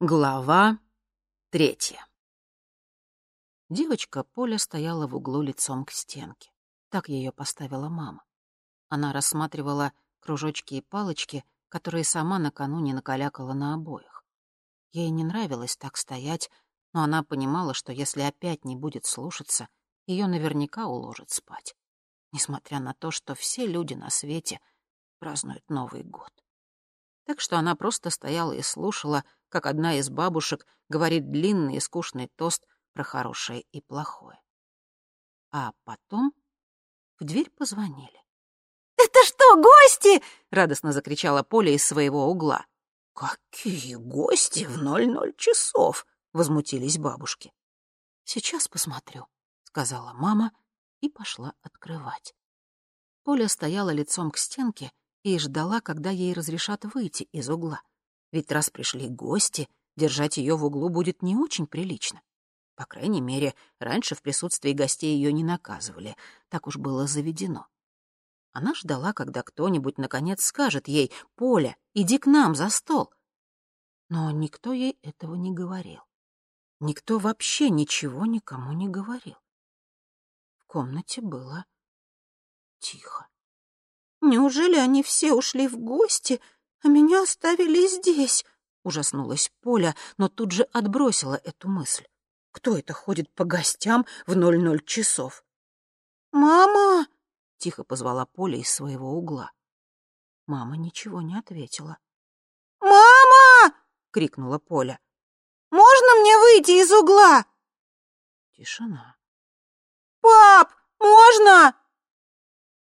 Глава третья. Девочка Поля стояла в углу лицом к стенке. Так ее поставила мама. Она рассматривала кружочки и палочки, которые сама накануне накалякала на обоях. Ей не нравилось так стоять, но она понимала, что если опять не будет слушаться, ее наверняка уложат спать, несмотря на то, что все люди на свете празднуют Новый год. Так что она просто стояла и слушала, как одна из бабушек говорит длинный и скучный тост про хорошее и плохое. А потом в дверь позвонили. «Это что, гости?» — радостно закричала Поля из своего угла. «Какие гости в ноль-ноль часов?» — возмутились бабушки. «Сейчас посмотрю», — сказала мама и пошла открывать. Поля стояла лицом к стенке и ждала, когда ей разрешат выйти из угла. Ведь раз пришли гости, держать ее в углу будет не очень прилично. По крайней мере, раньше в присутствии гостей ее не наказывали. Так уж было заведено. Она ждала, когда кто-нибудь наконец скажет ей «Поля, иди к нам за стол». Но никто ей этого не говорил. Никто вообще ничего никому не говорил. В комнате было тихо. «Неужели они все ушли в гости?» А меня оставили здесь», — ужаснулась Поля, но тут же отбросила эту мысль. Кто это ходит по гостям в ноль-ноль часов? «Мама!» — тихо позвала Поля из своего угла. Мама ничего не ответила. «Мама!» — крикнула Поля. «Можно мне выйти из угла?» Тишина. «Пап, можно?»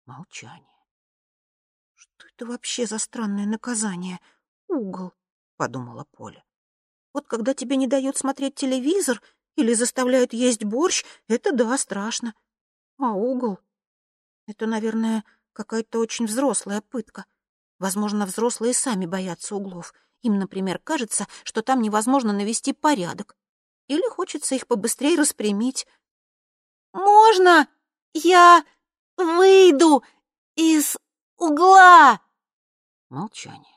Молчание. «Это вообще за странное наказание? Угол», — подумала Поля. «Вот когда тебе не дают смотреть телевизор или заставляют есть борщ, это да, страшно. А угол? Это, наверное, какая-то очень взрослая пытка. Возможно, взрослые сами боятся углов. Им, например, кажется, что там невозможно навести порядок. Или хочется их побыстрее распрямить. «Можно я выйду из угла?» Молчание.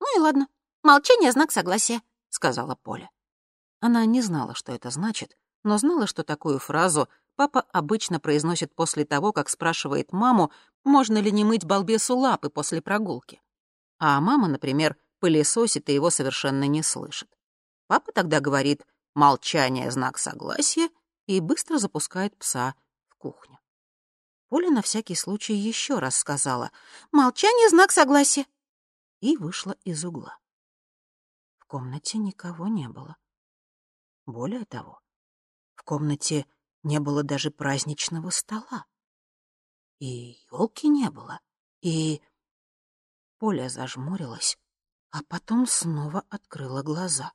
«Ну и ладно. Молчание — знак согласия», — сказала Поля. Она не знала, что это значит, но знала, что такую фразу папа обычно произносит после того, как спрашивает маму, можно ли не мыть балбесу лапы после прогулки. А мама, например, пылесосит и его совершенно не слышит. Папа тогда говорит «молчание — знак согласия» и быстро запускает пса в кухню. Поля на всякий случай еще раз сказала «Молчание — знак согласия» и вышла из угла. В комнате никого не было. Более того, в комнате не было даже праздничного стола. И елки не было, и... Поля зажмурилась, а потом снова открыла глаза.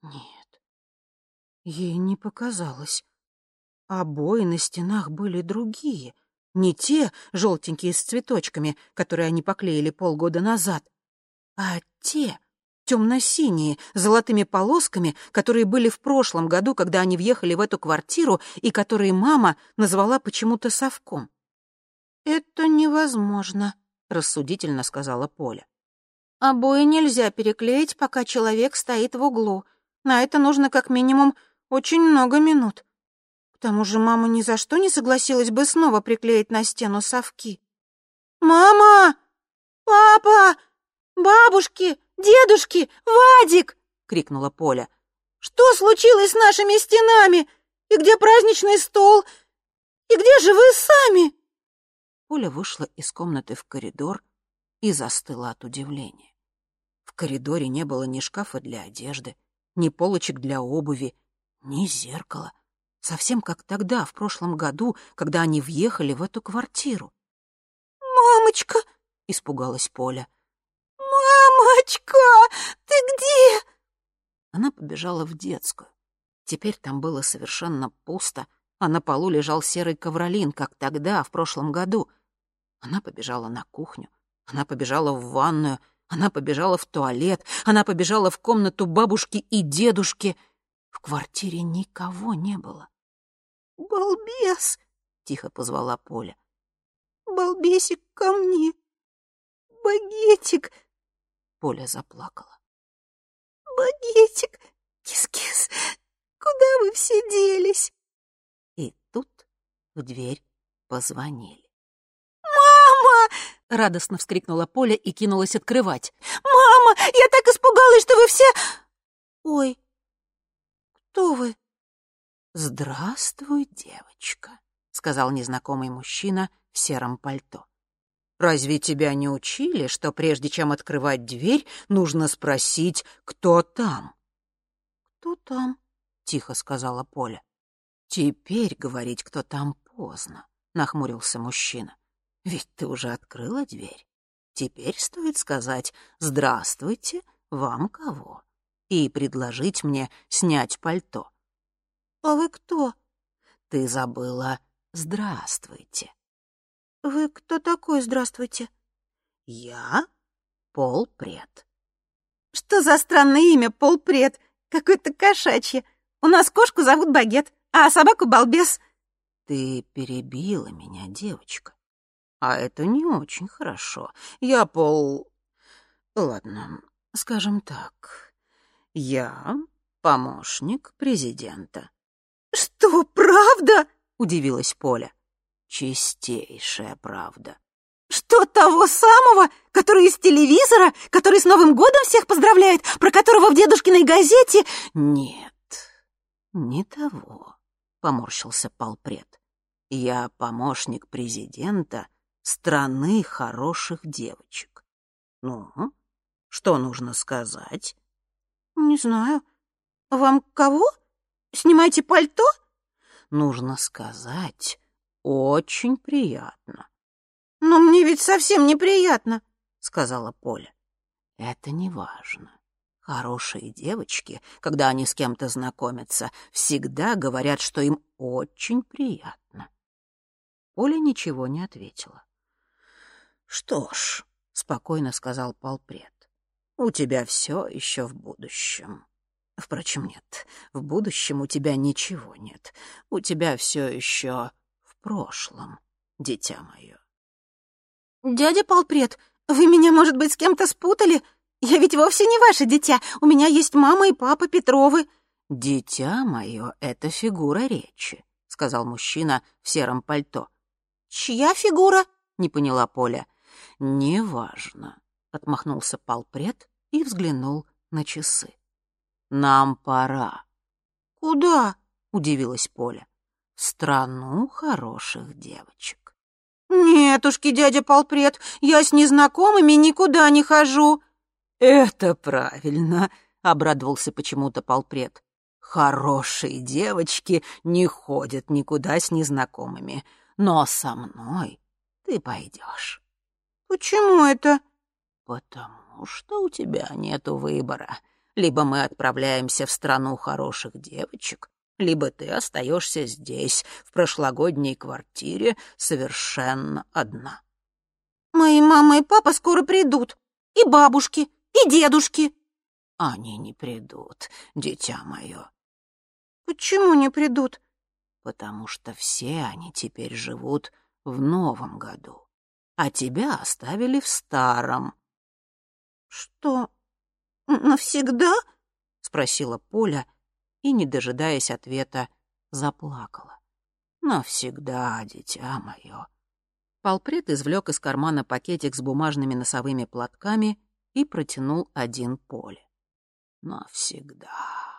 Нет, ей не показалось. Обои на стенах были другие, не те желтенькие с цветочками, которые они поклеили полгода назад, а те темно-синие, с золотыми полосками, которые были в прошлом году, когда они въехали в эту квартиру, и которые мама назвала почему-то совком. «Это невозможно», — рассудительно сказала Поля. «Обои нельзя переклеить, пока человек стоит в углу. На это нужно как минимум очень много минут. К тому же мама ни за что не согласилась бы снова приклеить на стену совки. «Мама! Папа! Бабушки! Дедушки! Вадик!» — крикнула Поля. «Что случилось с нашими стенами? И где праздничный стол? И где же вы сами?» Поля вышла из комнаты в коридор и застыла от удивления. В коридоре не было ни шкафа для одежды, ни полочек для обуви, ни зеркала совсем как тогда, в прошлом году, когда они въехали в эту квартиру. «Мамочка!» — испугалась Поля. «Мамочка, ты где?» Она побежала в детскую. Теперь там было совершенно пусто, а на полу лежал серый ковролин, как тогда, в прошлом году. Она побежала на кухню, она побежала в ванную, она побежала в туалет, она побежала в комнату бабушки и дедушки. В квартире никого не было. «Балбес!» — тихо позвала Поля. «Балбесик ко мне! Багетик!» Поля заплакала. багетик. Кис-кис, куда вы все делись?» И тут в дверь позвонили. «Мама!» — радостно вскрикнула Поля и кинулась открывать. «Мама, я так испугалась, что вы все...» «Ой, кто вы?» «Здравствуй, девочка», — сказал незнакомый мужчина в сером пальто. «Разве тебя не учили, что прежде чем открывать дверь, нужно спросить, кто там?» «Кто там?» — тихо сказала Поля. «Теперь говорить, кто там, поздно», — нахмурился мужчина. «Ведь ты уже открыла дверь. Теперь стоит сказать «Здравствуйте, вам кого?» И предложить мне снять пальто. «А вы кто?» «Ты забыла «Здравствуйте». «Вы кто такой, здравствуйте?» «Я полпред». «Что за странное имя, полпред? Какое-то кошачье. У нас кошку зовут Багет, а собаку Балбес». «Ты перебила меня, девочка. А это не очень хорошо. Я пол... Ладно, скажем так. Я помощник президента». «Что, правда?» — удивилась Поля. «Чистейшая правда». «Что, того самого, который из телевизора, который с Новым годом всех поздравляет, про которого в дедушкиной газете...» «Нет, не того», — поморщился полпред. «Я помощник президента страны хороших девочек. Ну, что нужно сказать?» «Не знаю. Вам кого? Снимайте пальто?» «Нужно сказать, очень приятно». «Но мне ведь совсем неприятно», — сказала Поля. «Это не важно. Хорошие девочки, когда они с кем-то знакомятся, всегда говорят, что им очень приятно». Поля ничего не ответила. «Что ж», — спокойно сказал полпред, — «у тебя все еще в будущем». Впрочем, нет, в будущем у тебя ничего нет. У тебя все еще в прошлом, дитя мое. «Дядя полпред, вы меня, может быть, с кем-то спутали? Я ведь вовсе не ваше дитя. У меня есть мама и папа Петровы». «Дитя мое — это фигура речи», — сказал мужчина в сером пальто. «Чья фигура?» — не поняла Поля. «Неважно», — отмахнулся полпред и взглянул на часы. «Нам пора». «Куда?» — удивилась Поля. «В страну хороших девочек». «Нетушки, дядя полпред, я с незнакомыми никуда не хожу». «Это правильно», — обрадовался почему-то полпред. «Хорошие девочки не ходят никуда с незнакомыми, но со мной ты пойдешь». «Почему это?» «Потому что у тебя нету выбора. Либо мы отправляемся в страну хороших девочек, либо ты остаешься здесь, в прошлогодней квартире, совершенно одна. Мои мама и папа скоро придут. И бабушки, и дедушки. Они не придут, дитя мое. Почему не придут? Потому что все они теперь живут в новом году, а тебя оставили в старом. Что, навсегда? — спросила Поля, — и, не дожидаясь ответа, заплакала. «Навсегда, дитя мое». Полпред извлек из кармана пакетик с бумажными носовыми платками и протянул один поле. «Навсегда».